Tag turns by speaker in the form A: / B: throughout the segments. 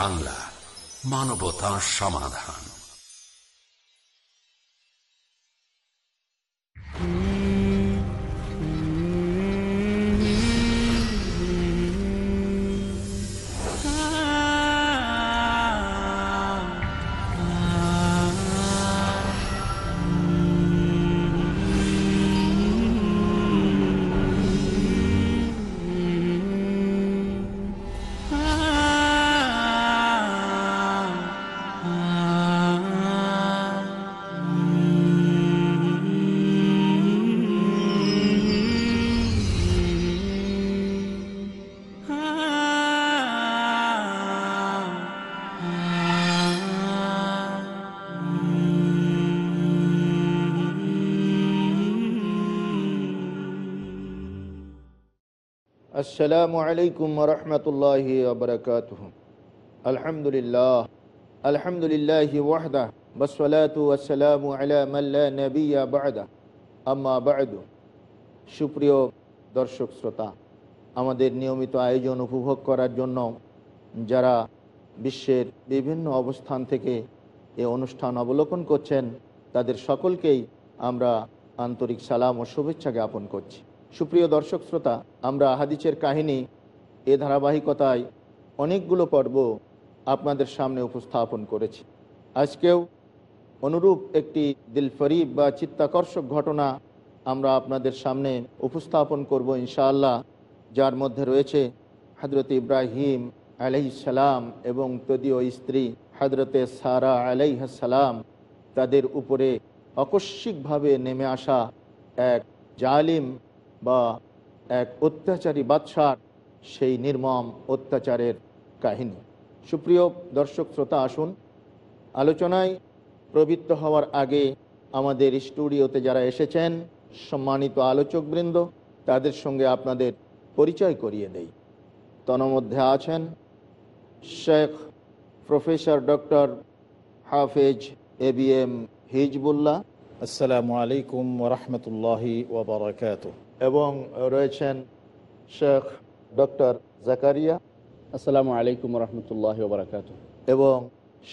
A: বাংলা মানবতা সমাধান।
B: আসসালামু আলাইকুম রহমতুল্লাহ বরকাত আলহামদুলিল্লাহ আলহামদুলিল্লাহ ওয়াহদা বসলাতু আসসালামু আলা মাল্লা নবিয়া বাদা। আম্মা বাদু। সুপ্রিয় দর্শক শ্রোতা, আমাদের নিয়মিত আয়োজন উপভোগ করার জন্য যারা বিশ্বের বিভিন্ন অবস্থান থেকে এ অনুষ্ঠান অবলোকন করছেন, তাদের সকলকেই আমরা আন্তরিক সালাম ও শুভেচ্ছা জ্ঞাপন করছি। সুপ্রিয় দর্শক শ্রোতা, আমরা হাদিসের কাহিনী এ ধারাবাহিকতায় অনেকগুলো পর্ব আপনাদের সামনে উপস্থাপন করেছি। আজকেও অনুরূপ একটি দিলফরিব বা চিত্তাকর্ষক ঘটনা আমরা আপনাদের সামনে উপস্থাপন করব ইনশাআল্লাহ, যার মধ্যে রয়েছে হজরত ইব্রাহিম আলাইসালাম এবং তদীয় স্ত্রী হজরতে সারা আলাইহাসালাম তাদের উপরে আকস্মিকভাবে নেমে আসা এক জালিম বা এক অত্যাচারী বাদশার সেই নির্মম অত্যাচারের কাহিনী। সুপ্রিয় দর্শক শ্রোতা, আসুন। আলোচনায় প্রবৃত্ত হওয়ার আগে আমাদের স্টুডিওতে যারা এসেছেন, সম্মানিত আলোচকবৃন্দ, তাদের সঙ্গে আপনাদের পরিচয় করিয়ে দেই। তন্মধ্যে আছেন শেখ প্রফেসর ডক্টর হাফেজ এ বি এম হিজবুল্লাহ।
C: আসসালামু আলাইকুম ওরহমতুল্লাহি ওবরাকাত
B: এবং রয়েছেন শেখ ডক্টর জাকারিয়া
D: আসসালামু আলাইকুম রহমতুল্লাহ বারকাত
B: এবং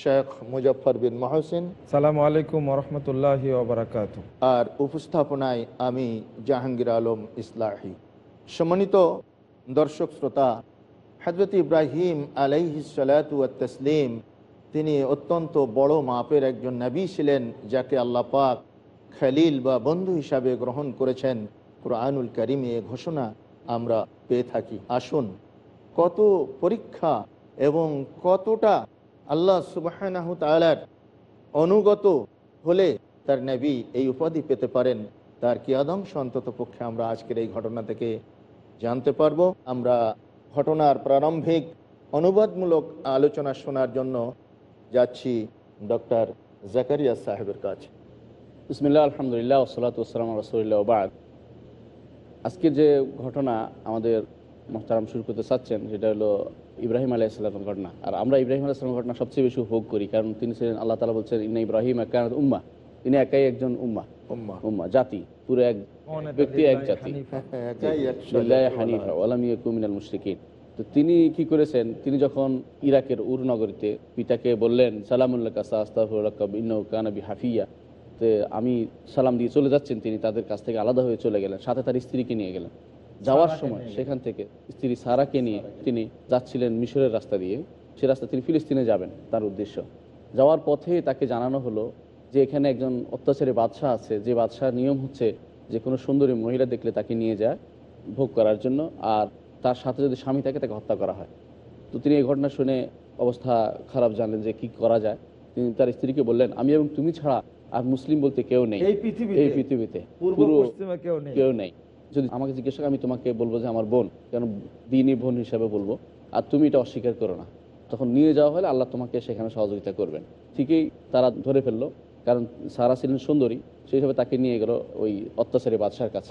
B: শেখ মুজফর বিন মহসিন।
E: সালামু আলাইকুম রহমতুল্লাহ ওবরাকাত
B: আর উপস্থাপনায় আমি জাহাঙ্গীর আলম ইসলাহি। সম্মানিত দর্শক শ্রোতা হজরত ইব্রাহিম আলাইহিসালাতু তসলিম তিনি অত্যন্ত বড় মাপের একজন নবী ছিলেন যাকে আল্লাহ পাক খালিল বা বন্ধু হিসাবে গ্রহণ করেছেন। কোরআনুল করিমে এ ঘোষণা আমরা পেয়ে থাকি। আসুন, কত পরীক্ষা এবং কতটা আল্লাহ সুবাহ অনুগত হলে তার নবী এই উপাধি পেতে পারেন, তার কি আদংশ অন্তত পক্ষে আমরা আজকের এই ঘটনা থেকে জানতে পারব? আমরা ঘটনার প্রারম্ভিক অনুবাদমূলক আলোচনা শোনার জন্য যাচ্ছি ডক্টর জাকারিয়া সাহেবের কাছে।
D: বিসমিল্লা আলহামদুলিল্লাহ ওসলাত ওসালাম রসুল্লাহ আজকের যে ঘটনা আমাদের মোহতারাম শুরু করতে চাচ্ছেন সেটা হলো ইব্রাহিম আলাহ ইসলামের ঘটনা। আর আমরা ইব্রাহিম আলাহ ইসলামের ঘটনা সবচেয়ে বেশি উপভোগ করি কারণ তিনি ছিলেন আল্লাহ তালা বলছেন ইন্না ইব্রাহিম একান উম্মা তিনি একাই একজন উম্মা
B: উম্মা।
D: উম্মা জাতি পুরো এক ব্যক্তি এক জাতি। হানিফা। মুশরিকিন। তো তিনি কি করেছেন তিনি যখন ইরাকের উর নগরীতে পিতাকে বললেন সালামুল্লাহ কাসা আস্তাফুল্লাহ ইন্ন কানাবি হাফিয়া আমি সালাম দিয়ে চলে যাচ্ছেন তিনি তাদের কাছ থেকে আলাদা হয়ে চলে গেলেন সাথে তার স্ত্রীকে নিয়ে গেলেন। যাওয়ার সময় সেখান থেকে স্ত্রী সারাকে নিয়ে তিনি যাচ্ছিলেন মিশরের রাস্তা দিয়ে। সে রাস্তা তিনি ফিলিস্তিনে যাবেন তার উদ্দেশ্য। যাওয়ার পথে তাকে জানানো হলো যে এখানে একজন অত্যাচারী বাদশাহ আছে যে বাদশাহ নিয়ম হচ্ছে যে কোনো সুন্দরী মহিলা দেখলে তাকে নিয়ে যায় ভোগ করার জন্য আর তার সাথে যদি স্বামী থাকে তাকে হত্যা করা হয়। তো তিনি এই ঘটনা শুনে অবস্থা খারাপ জানলেন যে কি করা যায়। তিনি তার স্ত্রীকে বললেন আমি এবং তুমি ছাড়া আর মুসলিম বলতে কেউ নেই।
E: এই পৃথিবীতে?
D: এই পৃথিবীতে। পুরো
E: কেউ নেই?
D: কেউ নেই। যদি আমাকে জিজ্ঞেস করে আমি তোমাকে বলব যে আমার বোন কেন দিনই বোন হিসাবে বলব আর তুমি এটা অস্বীকার করো না। তখন নিয়ে যাওয়া হলে আল্লাহ তোমাকে সেখানে সহযোগিতা করবেন। ঠিকই তারা ধরে ফেলল। কারণ সারা ছিলেন সুন্দরী সেই হিসাবে তাকে নিয়ে গেল ওই অত্যাচারী বাদশার কাছে।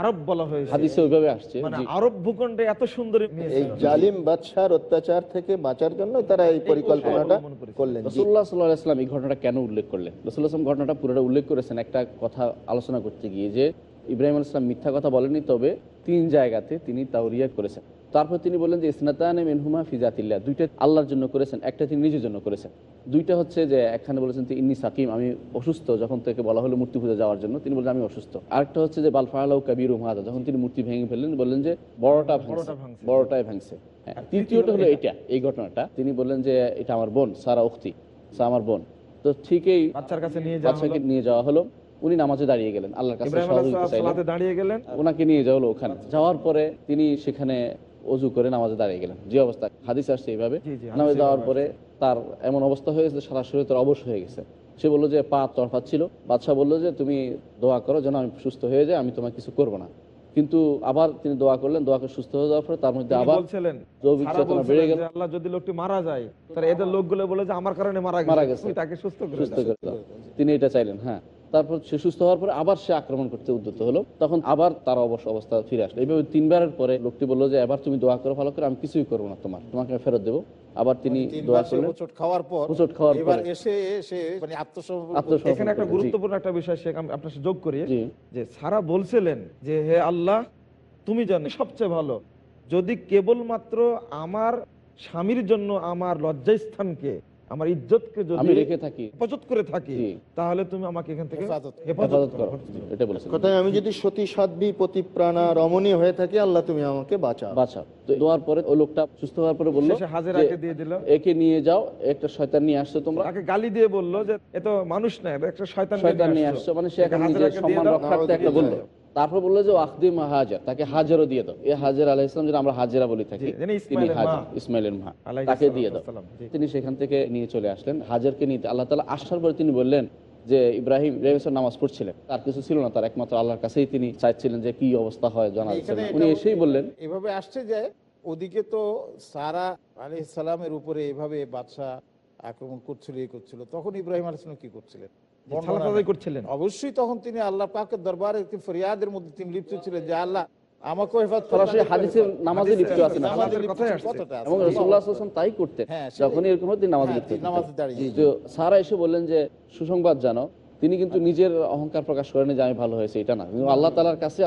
E: আরব বলা হয়েছে।
D: হাদিসে ওইভাবে আসছে
E: মানে আরব ভূখণ্ডে এত সুন্দরী
B: এই জালিম বাদশার অত্যাচার থেকে বাঁচার জন্য তারা এই পরিকল্পনাটা
E: অবলম্বন করেছে।
B: করলেন।
D: রসুল্লাহ সাল্লাহ ইসলাম এই ঘটনাটা কেন উল্লেখ করলেন? রসুল্লাহ ঘটনাটা পুরোটা উল্লেখ করেছেন একটা কথা আলোচনা করতে গিয়ে যে ইব্রাহিম আল ইসলাম মিথ্যা কথা বলেনি তবে তিন জায়গাতে তিনি তাওরিয়া করেছেন। তারপর তিনি বললেন যে ইসনাতান মেনহুমা ফিজাতিল্লাহ দুইটা আল্লাহর জন্য করেছেন একটা তিনি নিজের জন্য করেছেন। দুইটা হচ্ছে যে একখানে বলেছেন যে ইন্নি সাকিম আমি অসুস্থ। যখন থেকে বলা হলো মূর্তি পূজা যাওয়ার জন্য তিনি বললেন আমি অসুস্থ। আরেকটা হচ্ছে যে বালফাহালাউ কাবির উমাদা যখন তিনি মূর্তি ভেঙে ফেললেন বললেন যে বড়টা। বড়টাই ভাঙছে। হ্যাঁ তৃতীয়টা হলো এটা। এই ঘটনাটা। তিনি বললেন যে এটা আমার বোন সারা উক্তি সা আমার বোন। তো ঠিকই
E: বাচ্চার কাছে নিয়ে যাওয়া
D: বাচ্চাকে
E: হলো।
D: নিয়ে যাওয়া হলো। উনি নামাজে দাঁড়িয়ে গেলেন আল্লাহর কাছে
E: দাঁড়িয়ে গেলেন।
D: ওনাকে নিয়ে যাওয়া হলো ওখানে। যাওয়ার পরে তিনি সেখানে অজু করে নামাজে দাঁড়িয়ে গেলেন। যে অবস্থা হাদিস আসছে এইভাবে। নামাজে যাওয়ার পরে তার এমন অবস্থা হয়েছে সারা শরীর তার অবশ হয়ে গেছে। সে বলল যে পা তরফাচ্ছিল বাদশাহ বলল যে তুমি দোয়া করো যেন আমি সুস্থ হয়ে যাই আমি তোমাকে কিছু করব না। কিন্তু আবার তিনি দোয়া করলেন দোয়া করে সুস্থ হয়ে যাওয়ার পরে তার মধ্যে আবার
E: বলছিলেন
D: বেড়ে গেল।
E: আল্লাহ যদি লোকটি মারা যায় তাহলে এদের লোকগুলো বলে যে আমার কারণে মারা গেছে। তাকে সুস্থ করে
D: সুস্থ করে তিনি এটা চাইলেন হ্যাঁ। তারপর সে সুস্থ হওয়ার পরে আবার সে আক্রমণ করতে উদ্যত হলো। তখন আবার তার অবশ্য অবস্থা ফিরে আসলো। এইভাবে তিনবারের পরে লোকটি বলল যে এবার তুমি দোয়া করো ভালো করে আমি কিছুই করব না তোমার। তোমাকে আমি ফেরত দেবো। আবার তিনি দোয়া করলেন।
C: হোঁচট খাওয়ার পর
D: হোঁচট খাওয়ার
C: এবার
D: পরে।
C: এসে এসে মানে আত্মসমর্পণ
D: আত্মসমর্পণ
E: এখানে একটা গুরুত্বপূর্ণ একটা বিষয় সে আমি আপনার সাথে যোগ করি। যে সারা বলছিলেন যে হে আল্লাহ তুমি জানো সবচেয়ে ভালো যদি কেবলমাত্র আমার স্বামীর জন্য আমার লজ্জাস্থানকে আমার ইজ্জতকে যদি
D: রেখে থাকি।
E: হেফাজত করে থাকি তাহলে তুমি আমাকে এখান থেকে
C: হেফাজত
D: করো। এটা বলেছেন
B: কথায় আমি যদি সতী সাধ্বী পতিপ্রাণা রমণী হয়ে থাকি আল্লাহ তুমি আমাকে বাঁচাও।
D: বাঁচাও। পরে ওই লোকটা সুস্থ হওয়ার পরে বলল
E: শেষে হাজেরাকে দিয়ে দিল।
D: একে নিয়ে যাও একটা শয়তান নিয়ে আসছো তোমরা।
E: তাকে গালি দিয়ে বলল যে এ তো মানুষ না একটা শয়তান
D: শয়তান নিয়ে আসছো। মানে সে নিজের সম্মান রক্ষার্থে একটা বলল। তারপর বলল যে আখদিম হাজার তাকে হাজারও দিয়ে দাও। এই হাজার আলাহ ইসলাম যেটা আমরা হাজেরা বলে থাকি। তিনি হাজার। ইসমাইলের মা তাকে দিয়ে দাও। তিনি সেখান থেকে নিয়ে চলে আসলেন হাজারকে নিয়ে আল্লাহ তালা আসার পরে তিনি বললেন যে ইব্রাহিম ইব্রাহিম নামাজ পড়ছিলেন। তার কিছু ছিল না তার একমাত্র আল্লাহর কাছেই তিনি চাইছিলেন যে কি অবস্থা হয় জানা উনি এসেই বললেন
C: এভাবে আসছে যে ওদিকে তো সারা আলী সালামের উপরে এভাবে বাদশাহ আক্রমণ করছিল এই করছিল। তখন ইব্রাহিম আলাইসালাম কি করছিলেন?
E: করছিলেন।
C: অবশ্যই তখন তিনি আল্লাহ পাকের দরবারে একটি ফরিয়াদের মধ্যে তিনি লিপ্ত ছিলেন যে আল্লাহ আমাকেও হেফাজত
D: সরাসরি। নামাজে লিপ্ত। এবং তাই করতেন
C: হ্যাঁ,
D: এরকম হতো তিনি
C: হ্যাঁ,
D: লিপ্ত
C: নামাজে দাঁড়িয়ে
D: তো সারা এসে বললেন যে সুসংবাদ জানো তিনি কিন্তু নিজের অহংকার প্রকাশ করেন যে আমি ভালো হয়েছে। এটা না। কিন্তু আল্লাহ তালার কাছে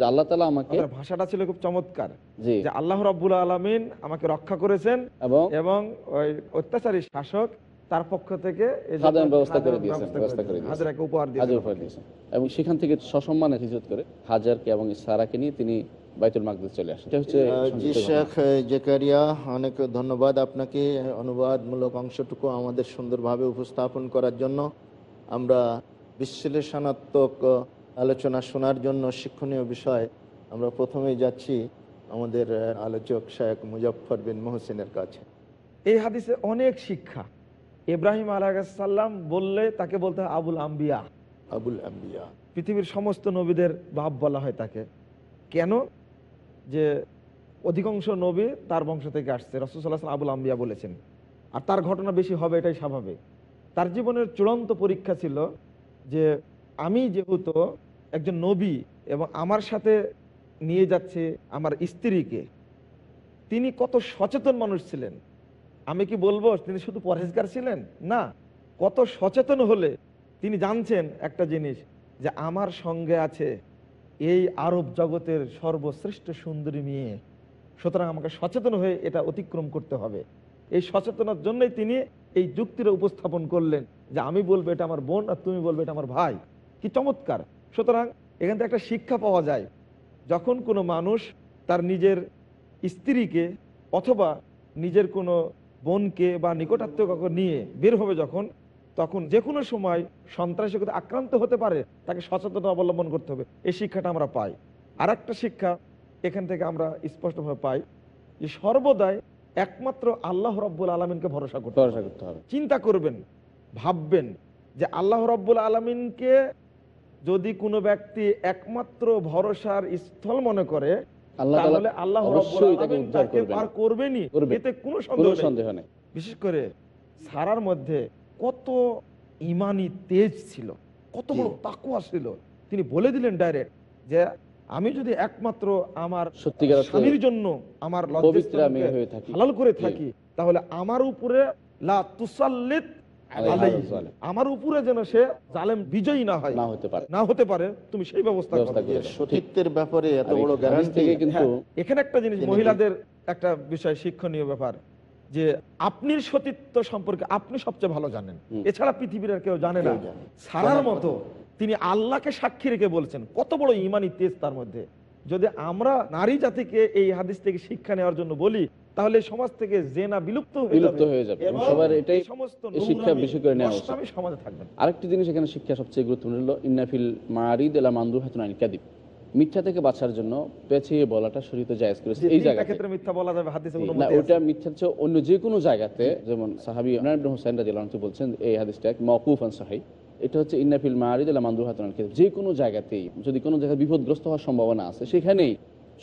D: যে আল্লাহ তালা আমাকে
E: ভাষাটা ছিল খুব চমৎকার। যে আল্লাহ রাব্বুল আলামিন আমাকে রক্ষা করেছেন
D: এবং
E: এবং ওই অত্যাচারী শাসক তার পক্ষ থেকে এই
D: ব্যবস্থা করে দিয়েছেন, ব্যবস্থা করে দিয়েছেন।
E: উপহার দিয়েছেন।
D: এবং সেখান থেকে সসম্মানে হিজরত করে হাজারকে এবং সারাকে নিয়ে তিনি বাইতুল মাকদিস চলে আসেন। এটা হচ্ছে
B: আহ, জি শেখ জেকারিয়া অনেক ধন্যবাদ আপনাকে অনুবাদমূলক অংশটুকু আমাদের সুন্দরভাবে উপস্থাপন করার জন্য। আমরা বিশ্লেষণাত্মক আলোচনা শোনার জন্য শিক্ষণীয় বিষয় আমরা প্রথমেই যাচ্ছি আমাদের আলোচক শেখ মুজফর বিন মোহসিনের কাছে।
E: এই হাদিসে অনেক শিক্ষা। ইব্রাহিম আলাহাল্লাম বললে তাকে বলতে হয় আবুল আম্বিয়া।
B: আবুল আম্বিয়া।
E: পৃথিবীর সমস্ত নবীদের বাপ বলা হয় তাকে। কেন? যে অধিকাংশ নবী তার বংশ থেকে আসছে। রসুল্লাহ আবুল আম্বিয়া বলেছেন। আর তার ঘটনা বেশি হবে এটাই স্বাভাবিক। তার জীবনের চূড়ান্ত পরীক্ষা ছিল যে আমি যেহেতু একজন নবী এবং আমার সাথে নিয়ে যাচ্ছে আমার স্ত্রীকে তিনি কত সচেতন মানুষ ছিলেন। আমি কি বলব, তিনি শুধু পরহেজগার ছিলেন? না, কত সচেতন হলে তিনি জানছেন একটা জিনিস, যে আমার সঙ্গে আছে এই আরব জগতের সর্বশ্রেষ্ঠ সুন্দরী মেয়ে। সুতরাং আমাকে সচেতন হয়ে এটা অতিক্রম করতে হবে। এই সচেতনার জন্যই তিনি এই যুক্তিটা উপস্থাপন করলেন, যে আমি বলব এটা আমার বোন আর তুমি বলবে এটা আমার ভাই। কি চমৎকার! সুতরাং এখান থেকে একটা শিক্ষা পাওয়া যায়, যখন কোনো মানুষ তার নিজের স্ত্রীকে অথবা নিজের কোনো বোনকে বা নিকটাত্মীয় নিয়ে বের হবে যখন তখন যে কোনো সময় সন্ত্রাসীকে আক্রান্ত হতে পারে তাকে সচেতনতা অবলম্বন করতে হবে। এই শিক্ষাটা আমরা পাই। আর একটা শিক্ষা এখান থেকে আমরা স্পষ্টভাবে পাই যে সর্বদাই একমাত্র আল্লাহ রব্বুল আলমিনকে ভরসা করতে হবে।
D: ভরসা করতে হবে।
E: চিন্তা করবেন ভাববেন যে আল্লাহ রব্বুল আলমিনকে যদি কোনো ব্যক্তি একমাত্র ভরসার স্থল মনে করে তাহলে আল্লাহ
D: অবশ্যই তাকে উদ্ধার করবেন।
E: পার করবেনই এতে কোনো
D: কোনো
E: সন্দেহ নেই। বিশেষ করে সারার মধ্যে কত ইমানি তেজ ছিল কত বড় তাকুয়া ছিল। তিনি বলে দিলেন ডাইরেক্ট যে আমি যদি একমাত্র আমার
D: সত্যিকার
E: স্বামীর জন্য আমার
D: হয়ে
E: হালাল করে থাকি তাহলে আমার উপরে লা তুসাল্লিত। আমার উপরে যেন সে জালেম বিজয়ী না হয়
D: না হতে পারে।
E: না হতে পারে তুমি সেই ব্যবস্থা।
B: সতীত্বের ব্যাপারে এত বড় গ্যারান্টি
D: কিন্তু
E: হ্যাঁ, এখানে একটা জিনিস মহিলাদের একটা বিষয় শিক্ষণীয় ব্যাপার যে আপনি সতীত্ব সম্পর্কে আপনি সবচেয়ে ভালো জানেন। এছাড়া পৃথিবীর আর কেউ জানে না।
B: কেউ জানে না।
E: সারার মতো তিনি আল্লাহকে সাক্ষী রেখে বলছেন কত বড় ইমানি তেজ তার মধ্যে। যদি আমরা নারী জাতিকে এই হাদিস থেকে শিক্ষা নেওয়ার জন্য বলি তাহলে সমাজ থেকে জেনা বিলুপ্ত
D: বিলুপ্ত হয়ে যাবে। সবার এটাই
E: সমস্ত
D: শিক্ষা বেশি করে নেওয়া উচিত।
E: সমাজে থাকবে না।
D: আরেকটি জিনিস এখানে শিক্ষা সবচেয়ে গুরুত্বপূর্ণ হলো ইন্নাফিল মারিদ এলা মান্দু হাতুন আইন কাদিব মিথ্যা থেকে বাঁচার জন্য পেছিয়ে বলাটা শরীরে জায়েজ করেছে এই জায়গাতে।
E: ক্ষেত্রে মিথ্যা বলা যাবে হাদিসে
D: না ওটা মিথ্যা হচ্ছে অন্য যে কোনো জায়গাতে যেমন সাহাবী ইমরান ইবনে হুসাইন রাদিয়াল্লাহু আনহু বলছেন এই হাদিসটা মওকুফান সহিহ। এটা হচ্ছে ইন্নাফিল মারিদ আলা মান্দু হাতুন আইন কাদিব। যে কোনো জায়গাতেই, যদি কোনো জায়গায় বিপদগ্রস্ত হওয়ার সম্ভাবনা আছে, সেখানেই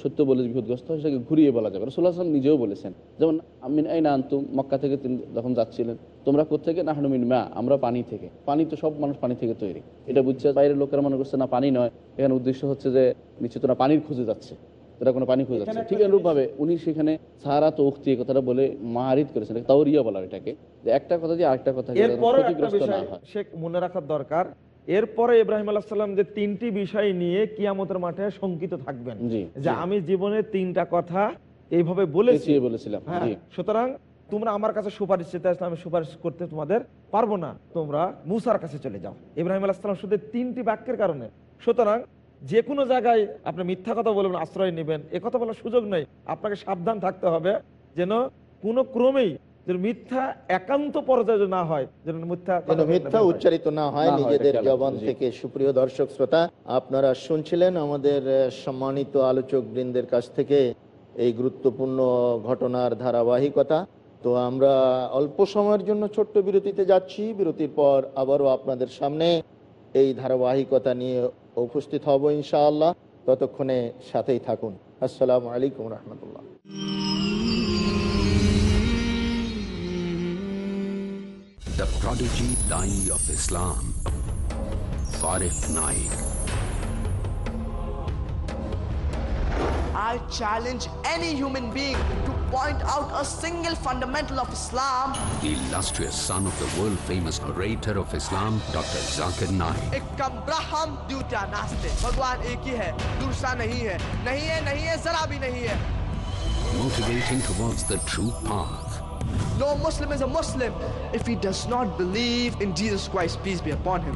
D: সত্য বলে বিপদগ্রস্ত হয় সেটাকে ঘুরিয়ে বলা যাবে। রসুল্লাহ আসলাম নিজেও বলেছেন, যেমন, আমিন, আইন আনতুম? মক্কা থেকে তিনি যখন যাচ্ছিলেন, তোমরা কোথেকে না হানুমিন মা, আমরা পানি থেকে। পানি তো সব মানুষ পানি থেকে তৈরি। এটা বুঝছে, বাইরের লোকেরা মনে করছে, না, পানি নয়। এখানে উদ্দেশ্য হচ্ছে যে নিশ্চিত তোরা পানির খুঁজে যাচ্ছে। তোরা কোনো পানি খুঁজে যাচ্ছে ঠিক অনুরূপভাবে উনি সেখানে সারা তো উক্তি কথাটা বলে মারিদ করেছেন তাওরিয়া বলা এটাকে। যে একটা কথা দিয়ে আরেকটা কথা ক্ষতিগ্রস্ত না
E: বিষয়
D: হয়।
E: মনে রাখার দরকার। এরপরে ইব্রাহিম আলাহ সাল্লাম যে তিনটি বিষয় নিয়ে কিয়ামতের মাঠে শঙ্কিত থাকবেন। যে আমি জীবনে তিনটা কথা এইভাবে বলেছি।
D: বলেছিলাম
E: হ্যাঁ, সুতরাং তোমরা আমার কাছে সুপারিশ চেতে আসলে আমি সুপারিশ করতে তোমাদের পারব না। তোমরা মুসার কাছে চলে যাও। ইব্রাহিম আলাহ সাল্লাম শুধু তিনটি বাক্যের কারণে। সুতরাং যে কোনো জায়গায় আপনি মিথ্যা কথা বলবেন আশ্রয় নেবেন এ কথা বলার সুযোগ নেই। আপনাকে সাবধান থাকতে হবে যেন কোনো ক্রমেই যেন মিথ্যা একান্ত পর্যায়ে না হয় যেন মিথ্যা
B: যেন মিথ্যা উচ্চারিত না হয় নিজেদের জবান থেকে। সুপ্রিয় দর্শক শ্রোতা আপনারা শুনছিলেন আমাদের সম্মানিত আলোচক বৃন্দের কাছ থেকে এই গুরুত্বপূর্ণ ঘটনার ধারাবাহিকতা। তো আমরা অল্প সময়ের জন্য ছোট্ট বিরতিতে যাচ্ছি। বিরতির পর আবারও আপনাদের সামনে এই ধারাবাহিকতা নিয়ে উপস্থিত হব ইনশাআল্লাহ ততক্ষণে সাথেই থাকুন আসসালামু আলাইকুম রহমতুল্লাহ
A: The prodigy Dai of Islam. Farif Naik.
F: I challenge any human being to point out a single fundamental of Islam.
A: The illustrious son of the world-famous orator of Islam, Dr. Zakir Naik.
F: Ekam braham dutya naste. Bhagwan ek hi hai, Dursa nahi hai. Nahi hai, nahi hai, zara bhi nahi hai.
A: Motivating towards the true path.
F: No Muslim is a Muslim if he does not believe in Jesus Christ, peace be upon him.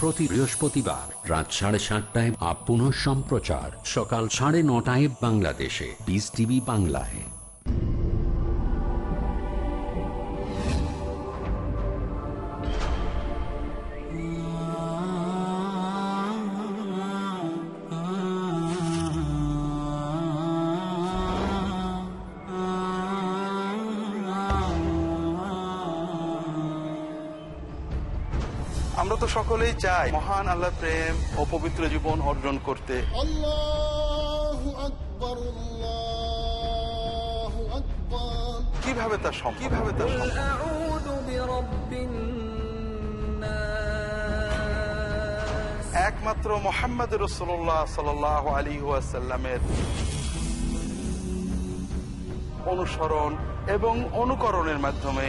A: প্রতি বৃহস্পতিবার রাত সাড়ে সাতটায় up সম্প্রচার সকাল সাড়ে নটায় বাংলাদেশে বিস টিভি বাংলায়।
G: আমরা তো সকলেই চাই মহান আল্লাহ প্রেম ও পবিত্র জীবন অর্জন করতে। কীভাবে তা সম্ভব? কীভাবে তা একমাত্র মোহাম্মদ রসুল্লাহ সাল আলী ওয়াসাল্লামের অনুসরণ এবং অনুকরণের মাধ্যমে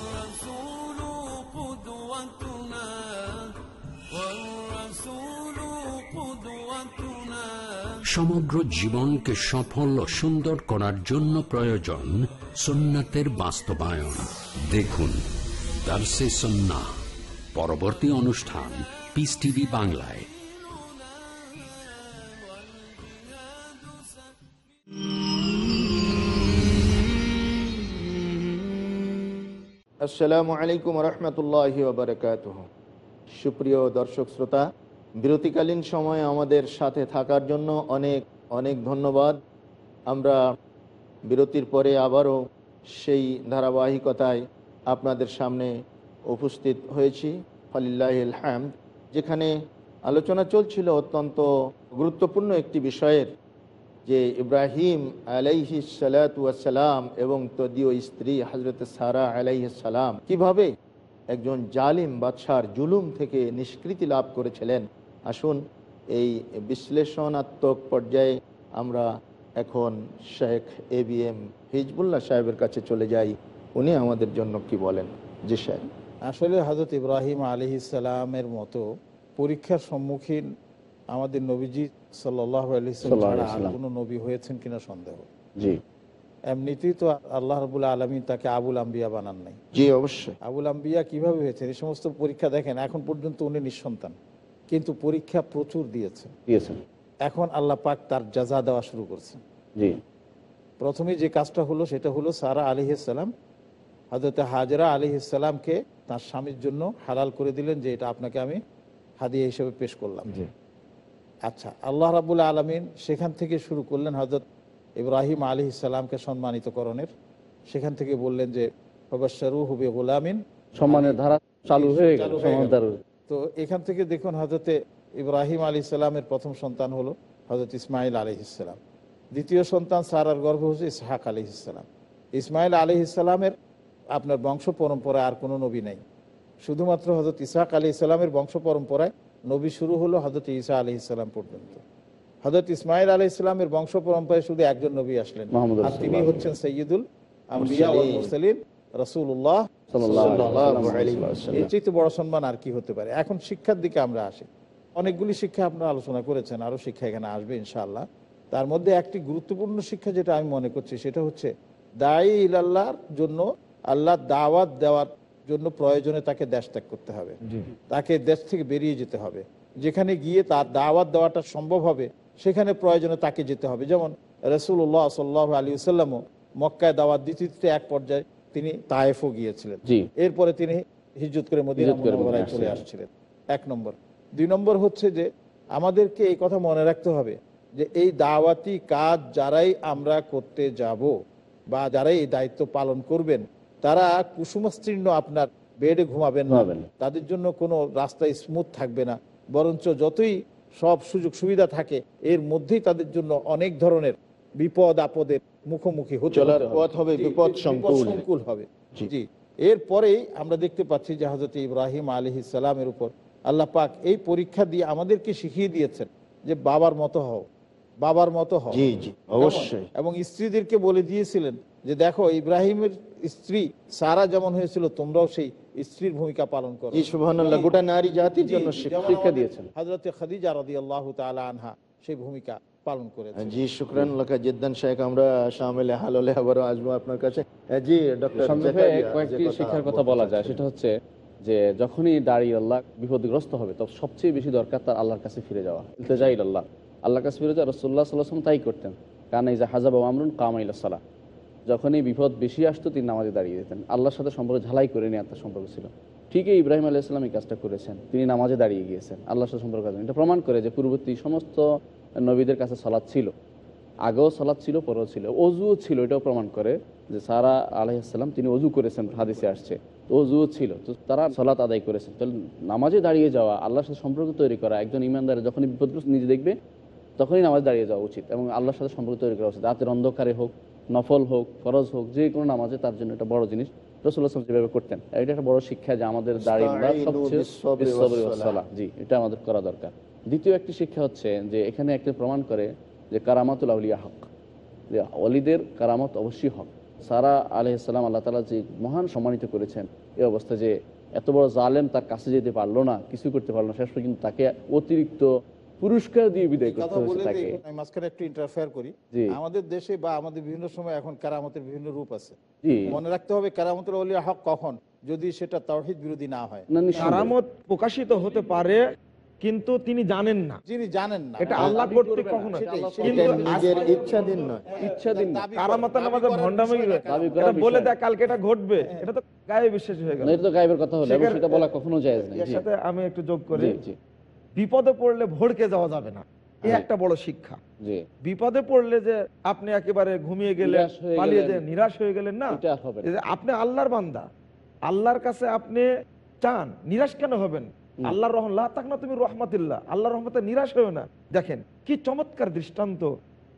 A: সমগ্র জীবনকে সফল ও সুন্দর করার জন্য প্রয়োজন সুন্নাতের বাস্তবায়ন। দেখুন সন্না পরবর্তী অনুষ্ঠান পিস টিভি বাংলায়।
B: আসসালামু আলাইকুম রহমতুল্লাহ সুপ্রিয় দর্শক, শ্রোতা বিরতিকালীন সময়ে আমাদের সাথে থাকার জন্য অনেক অনেক ধন্যবাদ। আমরা বিরতির পরে আবারও সেই ধারাবাহিকতায় আপনাদের সামনে উপস্থিত হয়েছি ফলিল্লাহ হ্যাম যেখানে আলোচনা চলছিল অত্যন্ত গুরুত্বপূর্ণ একটি বিষয়ের, যে ইব্রাহিম আলাইহি সালাম এবং তদীয় স্ত্রী হজরত সারা আলাইহি সালাম কীভাবে একজন জালিম বাদশার জুলুম থেকে নিষ্কৃতি লাভ করেছিলেন আসুন এই বিশ্লেষণাত্মক পর্যায়ে আমরা এখন Sheikh A B M Hizbullah সাহেবের কাছে চলে যাই। উনি আমাদের জন্য কি বলেন? জি সাহেব
C: আসলে হজরত ইব্রাহিম আলী ইসালামের মতো পরীক্ষার সম্মুখীন আমাদের নবীজি সাল্লাহ। কোনো নবী হয়েছেন কিনা সন্দেহ।
D: জি।
C: এমনিতেই তো আল্লাহ রবুল্লা আলমী তাকে আবুল আম্বিয়া বানান নাই।
B: জি অবশ্যই।
C: আবুল আম্বিয়া কীভাবে হয়েছেন? এই সমস্ত পরীক্ষা দেখেন এখন পর্যন্ত উনি নিঃসন্তান। কিন্তু পরীক্ষা প্রচুর দিয়েছেন
D: দিয়েছেন।
C: এখন আল্লাহ পাক তার যাজা দেওয়া শুরু করছেন।
D: জি।
C: প্রথমে যে কাজটা হলো সেটা হলো সারা আলী সালাম হজরত হাজরা আলী ইসালামকে তার স্বামীর জন্য হালাল করে দিলেন যে এটা আপনাকে আমি হাদিয়া হিসেবে পেশ করলাম।
E: জি।
C: আচ্ছা আল্লাহ রাবুল আলমিন সেখান থেকে শুরু করলেন হজরত ইব্রাহিম আলী ইসালামকে সম্মানিত করণের। সেখান থেকে বললেন যে হবাসারু হুবে গোলামিন
D: সম্মানের ধারা চালু হয়ে গেল।
C: তো এখান থেকে দেখুন হজরতে ইব্রাহিম আলী ইসলামের প্রথম সন্তান হলো হজরত ইসমাইল আলী ইসলাম দ্বিতীয় সন্তান সারার গর্ভ হচ্ছে ইসহাক আলী ইসলাম ইসমাইল আলী ইসলামের আপনার বংশ পরম্পরায় আর কোনো নবী নেই। শুধুমাত্র হজরত ইসহাক আলী ইসলামের বংশ পরম্পরায় নবী শুরু হলো হজরত ঈসা আলী ইসলাম পর্যন্ত। হজরত ইসমাইল আলী ইসলামের বংশ পরম্পরায় শুধু একজন নবী আসলেন। আর তিনি হচ্ছেন সৈয়দুল আম্বিয়া ওয়াল মুরসালিন এর চাইতে বড় সম্মান আর কি হতে পারে? এখন শিক্ষার দিকে আমরা আসি। অনেকগুলি শিক্ষা আপনারা আলোচনা করেছেন আরও শিক্ষা এখানে আসবে ইনশাআল্লাহ। তার মধ্যে একটি গুরুত্বপূর্ণ শিক্ষা যেটা আমি মনে করছি সেটা হচ্ছে দায়ী ইলাল্লাহর জন্য আল্লাহ দাওয়াত দেওয়ার জন্য প্রয়োজনে তাকে দেশ ত্যাগ করতে হবে। তাকে দেশ থেকে বেরিয়ে যেতে হবে। যেখানে গিয়ে তার দাওয়াত দেওয়াটা সম্ভব হবে সেখানে প্রয়োজনে তাকে যেতে হবে। যেমন রসুল্লাহ সাল্লাহ আলী সাল্লামও মক্কায় দাওয়াত দিতে এক পর্যায়ে তিনি তায়েফও গিয়েছিলেন। এরপরে তিনি হিজত করে মদিনা চলে
D: আসছিলেন।
C: এক নম্বর। দুই নম্বর হচ্ছে যে আমাদেরকে এই কথা মনে রাখতে হবে যে এই দাওয়াতি কাজ যারাই আমরা করতে যাব বা যারাই এই দায়িত্ব পালন করবেন তারা কুসুমস্তীর্ণ আপনার বেডে ঘুমাবেন না। তাদের জন্য কোনো রাস্তা স্মুথ থাকবে না। বরঞ্চ যতই সব সুযোগ সুবিধা থাকে এর মধ্যেই তাদের জন্য অনেক ধরনের বিপদ আপদের মুখোমুখি হতে
B: চলার
C: হবে।
B: পথ হবে বিপদ সংকুল।
C: হবে।
B: জি।
C: এরপরেই আমরা দেখতে পাচ্ছি যে হজরত ইব্রাহিম আলী সালামের উপর আল্লাহ পাক এই পরীক্ষা দিয়ে আমাদেরকে শিখিয়ে দিয়েছেন যে বাবার মতো হও বাবার মতো হও।
B: জি জি অবশ্যই।
C: এবং স্ত্রীদেরকে বলে দিয়েছিলেন যে দেখো ইব্রাহিমের স্ত্রী সারা যেমন হয়েছিল তোমরাও সেই স্ত্রীর ভূমিকা পালন করো।
B: গোটা নারী জাতির জন্য শিক্ষা
D: দিয়েছেন।
C: হজরত খাদিজা রাদিয়াল্লাহু তাআলা আনহা সেই ভূমিকা পালন করেছে
B: জি শুক্রান লাকা জিদ্দান শেখ আমরা শামিলে হাললে আবারও আসব আপনার কাছে। হ্যাঁ, জি ডক্টর
D: কয়েকটি শিক্ষার কথা বলা যায় সেটা হচ্ছে যে যখনই দাঁড়িয়ে আল্লাহ বিপদগ্রস্ত হবে তখন সবচেয়ে বেশি দরকার তার আল্লাহর কাছে ফিরে যাওয়া। আল্লাহ আল্লাহর কাছে ফিরে যাওয়া রসুল্লাহ সাল্লাম তাই করতেন। কারণ এই যে হাজাব আমরুন কামাইল সালাহ। যখনই বিপদ বেশি আসতো তিনি নামাজে দাঁড়িয়ে যেতেন। আল্লাহর সাথে সম্পর্ক ঝালাই করে নিয়ে তার সম্পর্ক ছিল। ঠিকই ইব্রাহিম আলাহ ইসলাম এই কাজটা করেছেন। তিনি নামাজে দাঁড়িয়ে গিয়েছেন। আল্লাহর সাথে সম্পর্ক এটা প্রমাণ করে যে পূর্ববর্তী সমস্ত নবীদের কাছে সালাদ ছিল। আগেও সালাদ ছিল পরেও ছিল। অজুও ছিল এটাও প্রমাণ করে যে সারা আলাইসাল্লাম তিনি অজু করেছেন হাদিসে আসছে। অজুও ছিল তো তারা সালাত আদায় করেছেন। তাহলে নামাজে দাঁড়িয়ে যাওয়া আল্লাহর সাথে সম্পর্ক তৈরি করা একজন ইমানদার যখনই বিপদগ্রস্ত নিজে দেখবে তখনই নামাজ দাঁড়িয়ে যাওয়া উচিত এবং আল্লাহর সাথে সম্পর্ক তৈরি করা উচিত। রাতের অন্ধকারে হোক নফল হোক ফরজ হোক যে কোনো নামাজে তার জন্য এটা বড় জিনিস। রসুল্লাহ সাল্লাম যেভাবে করতেন এটা একটা বড় শিক্ষা যে আমাদের দাঁড়িয়ে সবচেয়ে। জি এটা আমাদের করা দরকার। দ্বিতীয় একটি শিক্ষা হচ্ছে যে এখানে একটা প্রমাণ করে যে কারামাতুল আউলিয়া হক যে অলিদের কারামত অবশ্যই হক। সারা আলহিসাল্লাম আল্লাহ তালা যে মহান সম্মানিত করেছেন এই অবস্থা যে এত বড় জালেম তার কাছে যেতে পারল না কিছু করতে পারল না শেষ পর্যন্ত তাকে অতিরিক্ত পুরস্কার দিয়ে বিদায় করতে হয়েছে তাকে।
C: মাঝখানে একটু ইন্টারফেয়ার করি। আমাদের দেশে বা আমাদের বিভিন্ন সময় এখন কারামতের বিভিন্ন রূপ আছে। মনে রাখতে হবে কারামতের অলিয়া হক কখন? যদি সেটা তাওহিদ বিরোধী না হয়।
E: কারামত প্রকাশিত হতে পারে কিন্তু তিনি জানেন না।
C: যিনি জানেন না।
E: এটা
C: হ্যাঁ,
E: আল্লাহ কর্তৃক কখনো কিন্তু
B: নিজের ইচ্ছাধীন নয়।
D: ইচ্ছাধীন না।
E: কারামাতা নামাজে
C: না।
D: দাবি
E: এটা বলে। দেয় কালকে এটা ঘটবে। এটা তো গায়ে বিশ্বাস হয়ে গেল।
D: এটা তো গায়েবের কথা হলো সেটা বলা কখনো জায়েজ নেই।
E: এর সাথে আমি একটু যোগ করি। বিপদে পড়লে ভড়কে যাওয়া যাবে না। এই
D: হ্যাঁ।
E: একটা বড় শিক্ষা।
D: জি।
E: বিপদে পড়লে যে আপনি একেবারে ঘুমিয়ে গেলেন পালিয়ে যে নিরাশ হয়ে গেলেন না।
D: এটা হবে না।
E: এই যে আপনি আল্লাহর বান্দা। আল্লাহর কাছে আপনি চান। নিরাশ কেন হবেন। আল্লাহর রহমান লা তাক না তুমি রহমাতিল্লাহ। আল্লাহর রহমতে নিরাশ হয়েও না। দেখেন কি চমৎকার দৃষ্টান্ত।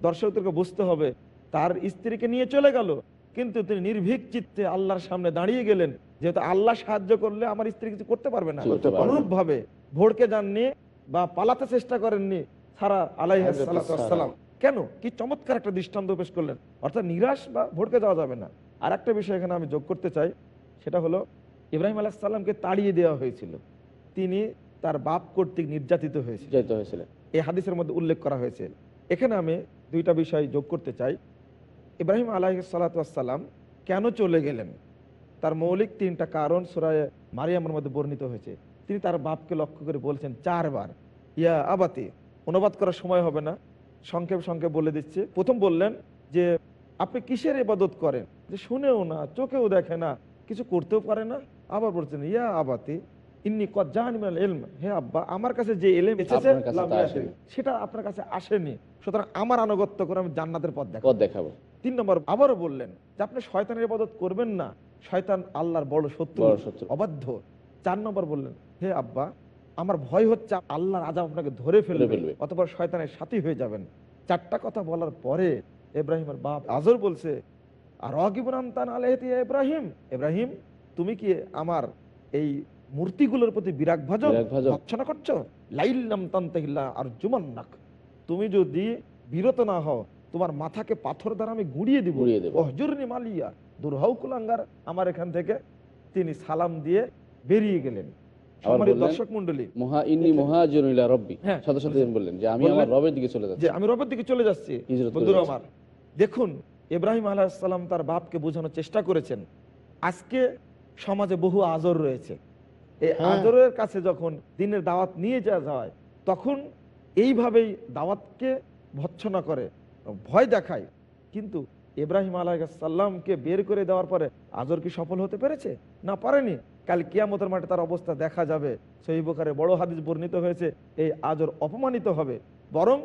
E: দর্শকদেরকে বুঝতে হবে তার স্ত্রীকে নিয়ে চলে গেল কিন্তু তিনি নির্ভীক চিত্তে আল্লাহর সামনে দাঁড়িয়ে গেলেন। যেহেতু আল্লাহ সাহায্য করলে আমার স্ত্রী কিছু করতে পারবে না। অনুরূপ ভাবে ভোরকে যাননি বা পালাতে চেষ্টা করেননি সারা আলাইসালাম কেন? কি চমৎকার একটা দৃষ্টান্ত পেশ করলেন। অর্থাৎ নিরাশ বা ভোটকে যাওয়া যাবে না। আর একটা বিষয় এখানে আমি যোগ করতে চাই সেটা হলো ইব্রাহিম আলাহিসাল্লামকে তাড়িয়ে দেওয়া হয়েছিল। তিনি তার বাপ কর্তৃক নির্যাতিত হয়েছিল
D: যাইতে
E: এই হাদিসের মধ্যে উল্লেখ করা হয়েছে। এখানে আমি দুইটা বিষয় যোগ করতে চাই। ইব্রাহিম আলাহ সালাতাম কেন চলে গেলেন? তার মৌলিক তিনটা কারণ সুরায় মারিয়ামের মধ্যে বর্ণিত হয়েছে। তিনি তার বাপকে লক্ষ্য করে বলছেন চারবার। ইয়া আবাতি অনুবাদ করার সময় হবে না। সংক্ষেপ সংক্ষেপ বলে দিচ্ছে। প্রথম বললেন যে আপনি কিসের ইবাদত করেন? যে শুনেও না চোখেও দেখে না কিছু করতেও পারে না? আবার বলছেন ইয়া আবাতি ইন্নি কজ্জাহানিমাল এলম হে আব্বা আমার কাছে যে এলেম এসেছে। সেটা আপনার কাছে আসেনি। সুতরাং আমার আনুগত্য করে আমি জান্নাতের পথ দেখো
D: দেখাবো।
E: তিন নম্বর আবারও বললেন যে আপনি শয়তানের ইবাদত করবেন না। শয়তান আল্লাহর বড় শত্রু অবাধ্য। চার নম্বর বললেন হে আব্বা আমার ভয় হচ্ছে আল্লাহর আজাব আপনাকে ধরে ফেলবে
D: ফেলবে।
E: অথবা শয়তানের সাথী হয়ে যাবেন। চারটা কথা বলার পরে ইব্রাহিমের বাপ আজর বলছে আর অগিবরান্তান আলহেতি ইব্রাহিম? ইব্রাহিম তুমি কি আমার এই মূর্তিগুলোর প্রতি বিরাগ ভাজন। ভৎসনা করছ? লাইল্লাম তান্তাহিল্লা আর জুমান্নাক তুমি যদি বিরত না হও তোমার মাথাকে পাথর দ্বারা আমি গুড়িয়ে দিব। অহজুরনি মালিয়া দুর্হাউ কুলাঙ্গার আমার এখান থেকে তিনি সালাম দিয়ে বেরিয়ে গেলেন। দর্শক মন্ডলী
D: মহা ইন্নি মহাজনুল্লাহ রব্বি।
E: হ্যাঁ।
D: সাথে সাথে বললেন যে আমি আমার রবের দিকে চলে যাচ্ছি।
E: আমি রবের দিকে চলে যাচ্ছি। বন্ধুরা আমার দেখুন ইব্রাহিম আলাহিসাল্লাম তার বাপকে বোঝানোর চেষ্টা করেছেন। আজকে সমাজে বহু আজর রয়েছে। এই
B: হ্যাঁ।
E: আজরের কাছে যখন দিনের দাওয়াত নিয়ে যাওয়া হয় তখন এইভাবেই দাওয়াতকে ভৎসনা করে ভয় দেখায়। কিন্তু ইব্রাহিম আলাইসাল্লামকে বের করে দেওয়ার পরে আজর কি সফল হতে পেরেছে? না পারেনি। কাল কিয়ামতের মাঠে তার অবস্থা দেখা যাবে। সহিবকারে বড় হাদিস বর্ণিত হয়েছে এই আজর অপমানিত হবে। বরং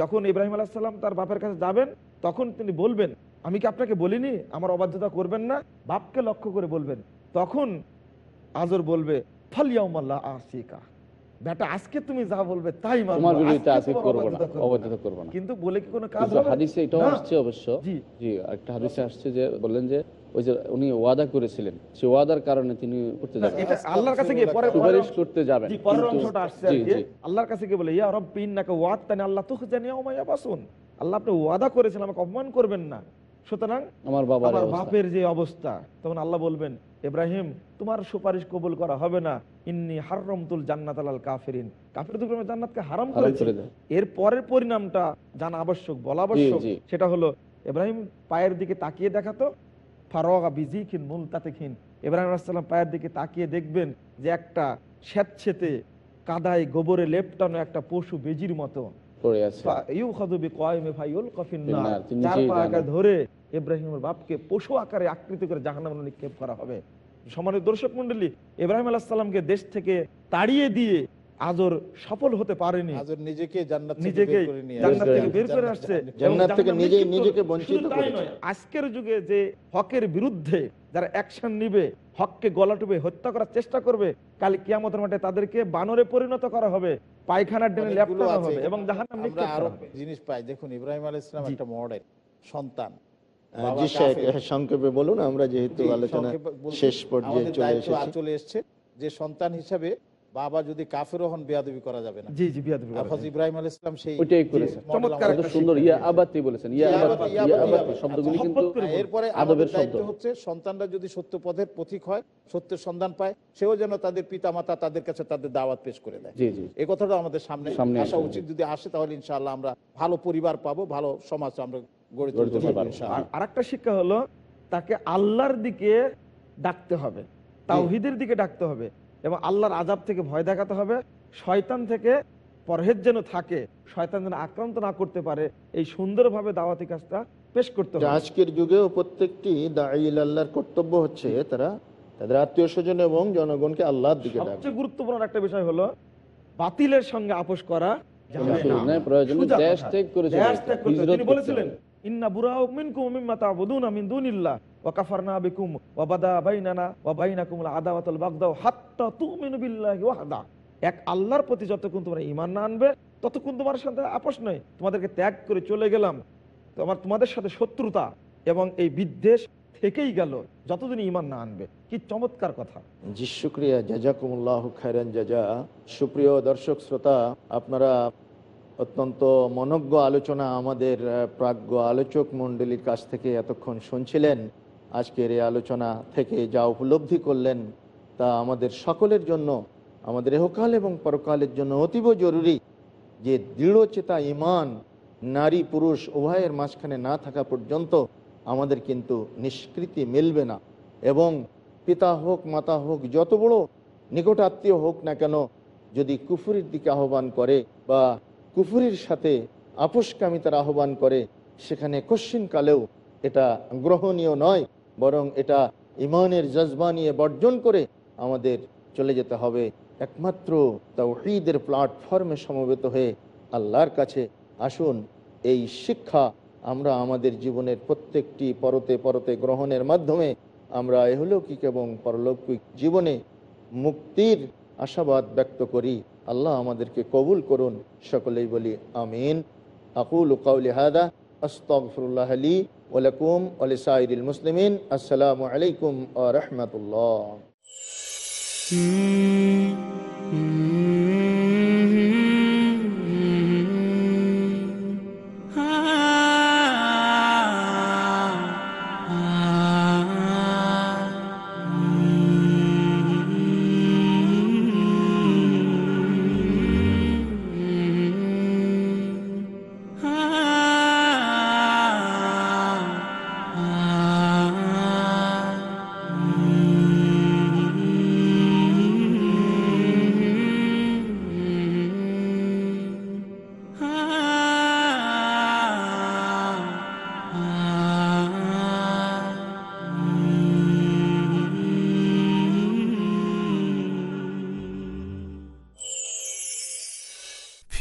E: যখন ইব্রাহিম আলাহিসাল্লাম তার বাপের কাছে যাবেন তখন তিনি বলবেন আমি কি আপনাকে বলিনি? আমার অবাধ্যতা করবেন না? বাপকে লক্ষ্য করে বলবেন। তখন আজর বলবে আসিকা বেটা আজকে তুমি যা বলবে তাই।
D: তোমার বিরুদ্ধে করব না।
E: করব না। কিন্তু বলে কি কোনো কাজ হবে?
D: হাদিসে এটাও আসছে অবশ্য।
E: জি।
D: জি একটা হাদিসে আসছে যে বললেন যে ওই যে উনি ওয়াদা করেছিলেন সে ওয়াদার কারণে তিনি করতে যাবেন।
E: এটা আল্লাহর কাছে গিয়ে পরে
D: সুপারিশ করতে যাবেন
E: জি পরের অংশটা আসছে আল্লাহর কাছে গিয়ে বলে ইয়া রব্বি ইন্নাকা ওয়াদতানি আল্লাহ তুখজানি ইয়াউমা ইয়াবাসুন। আল্লাহ আপনি ওয়াদা করেছেন আমাকে অপমান করবেন না। সুতরাং
D: আমার বাবার
E: আমার বাপের যে অবস্থা তখন আল্লাহ বলবেন ইব্রাহিম তোমার সুপারিশ কবুল করা হবে না। ইন্নি হাররমতুল জান্নাত আলাল কাফিরিন। কাফির তো জান্নাতকে হারাম করেছে। এর পরের পরিণামটা জানা আবশ্যক বলা আবশ্যক সেটা হলো ইব্রাহিম পায়ের দিকে তাকিয়ে দেখাতো ফারোয়া বিজিখিন মুলতাতেখিন। ইব্রাহিম আসসালাম পায়ের দিকে তাকিয়ে দেখবেন যে একটা স্যাঁতছেতে কাদায় গোবরে লেপটানো একটা পশু বেজির মতো।
D: পড়ে আছে
E: ইউখাযু বিকওয়াইমি ফায়ুলকা ফিন্নার।
D: ফিন্নার।
E: চার পা
D: জানেন।
E: ধরে ইব্রাহিমের বাপকে পশু আকারে আকৃতি করে জাহান্নামে নিক্ষেপ করা হবে সমানের দর্শক মন্ডলী ইব্রাহিম দেশ থেকে তাড়িয়ে দিয়ে আজর সফল হতে পারেনি
C: হাজর নিজেকে জান্নাত থেকে
E: নিজেকে
C: বের করে নিয়ে
E: জান্নাত থেকে বের করে আসছে
C: জান্নাত-
B: থেকে নিজেকে বঞ্চিত করেছে।
E: আজকের যুগে যে হকের বিরুদ্ধে যারা অ্যাকশন নিবে হককে গলা টুবে হত্যা করার চেষ্টা করবে কাল কিয়ামতের মাঠে তাদেরকে বানরে পরিণত করা হবে পায়খানার ডেনে
C: ল্যাপটপ
E: হবে এবং জাহান্নাম নিক্ষেপ
C: আরও
E: করা হবে।
C: জিনিস পাই। দেখুন ইব্রাহিম আলাইহিস সালাম একটা মডেল সন্তান।
B: জি শেখ সংক্ষেপে বলুন আমরা যেহেতু আলোচনা শেষ পর্যায়ে চলে এসেছি।
C: চলে এসছে যে সন্তান হিসাবে বাবা যদি কাফের হন বেয়াদবি করা যাবে না
E: জি জি বিয়াদবি করা
C: হাফজ। ইব্রাহিম আলাইহিস সালাম সেই
D: ওইটাই করেছে।
E: চমৎকার
D: কত সুন্দর ইয়া আবাতি বলেছেন ইয়া আবাতি ইয়া আবাতি। শব্দগুলি কিন্তু।
C: এরপরে
D: আদবের শব্দ।
C: হচ্ছে সন্তানরা যদি সত্য পথের পথিক হয় সত্যের সন্ধান পায় সেও যেন তাদের পিতামাতা তাদের কাছে তাদের দাওয়াত পেশ করে দেয়
D: জি জি
C: এই কথাটা আমাদের সামনে
D: সামনে
C: আসা উচিত যদি আসে তাহলে ইনশাআল্লাহ আমরা ভালো পরিবার পাবো ভালো সমাজ আমরা গড়ে তুলতে পারব
D: পারব।
C: ইনশাআল্লাহ।
E: আর আরেকটা শিক্ষা হলো তাকে আল্লাহর দিকে ডাকতে হবে তাওহিদের দিকে ডাকতে হবে এবং আল্লাহর আজাব থেকে ভয় দেখাতে হবে। শয়তান থেকে পরহেজ যেন থাকে শয়তান যেন আক্রান্ত না করতে পারে এই সুন্দরভাবে দাওয়াতি কাজটা পেশ করতে হবে।
B: আজকের যুগেও প্রত্যেকটি দাঈল আল্লাহর কর্তব্য হচ্ছে তারা তাদের আত্মীয় স্বজন এবং জনগণকে আল্লাহর দিকে ডাকে
E: সবচেয়ে গুরুত্বপূর্ণ একটা বিষয় হলো বাতিলের সঙ্গে আপোষ করা বলেছিলেন ইন্না বুরাউ মিনকুম মিম্মা তা'বুদুনা মিন দুনিল্লাহ। ওয়া কাফারনা বিকুম ওয়া বাদা বাইনানা ওয়া বাইনাকুম আল আদাওয়াতুল বাগদাউ হাত্তা তুমিনু বিল্লাহি ওয়াহদা। এক আল্লাহর প্রতি যতক্ষণ তোমরা ঈমান না আনবে, ততক্ষণ তোমার সাথে আপোষ নয়। তোমাদেরকে ত্যাগ করে চলে গেলাম। তোমার তোমাদের সাথে শত্রুতা এবং এই বিদ্বেষ থেকেই গেল, যতদিন ইমান না আনবে। কি চমৎকার কথা।
B: জি, শুক্রিয়া। জাজাকুমুল্লাহ খায়রান জাজা। সুপ্রিয় দর্শক, শ্রোতা, আপনারা অত্যন্ত মনজ্ঞ আলোচনা আমাদের প্রাজ্ঞ আলোচক মণ্ডলীর কাছ থেকে এতক্ষণ শুনছিলেন। আজকের এই আলোচনা থেকে যা উপলব্ধি করলেন তা আমাদের সকলের জন্য, আমাদের এহকাল এবং পরকালের জন্য অতীব জরুরি যে দৃঢ়চেতা ইমান নারী পুরুষ উভয়ের মাঝখানে না থাকা পর্যন্ত আমাদের কিন্তু নিষ্কৃতি মিলবে না। এবং পিতা হোক, মাতা হোক, যত বড় নিকট আত্মীয় হোক না কেন, যদি কুফুরির দিকে আহ্বান করে বা কুফুরির সাথে আপোষকামিতার আহ্বান করে, সেখানে কশ্চিনকালেও এটা গ্রহণীয় নয়। বরং এটা ইমানের জজবা নিয়ে বর্জন করে আমাদের চলে যেতে হবে। একমাত্র তাওহীদের প্ল্যাটফর্মে সমবেত হয়ে আল্লাহর কাছে আসুন। এই শিক্ষা আমরা আমাদের জীবনের প্রত্যেকটি পরতে পরতে গ্রহণের মাধ্যমে আমরা এহলৌকিক এবং পরলৌকিক জীবনে মুক্তির আশাবাদ ব্যক্ত করি। আল্লাহ আমাদেরকে কবুল করুন। সকলেই বলি আমিন। আকুল কাউলি হাদা, আস্তগফিরুল্লাহ লি ওয়া লাকুম ওয়া লিসাইরিল মুসলিমিন আসসালামু আলাইকুম ওয়া রাহমাতুল্লাহ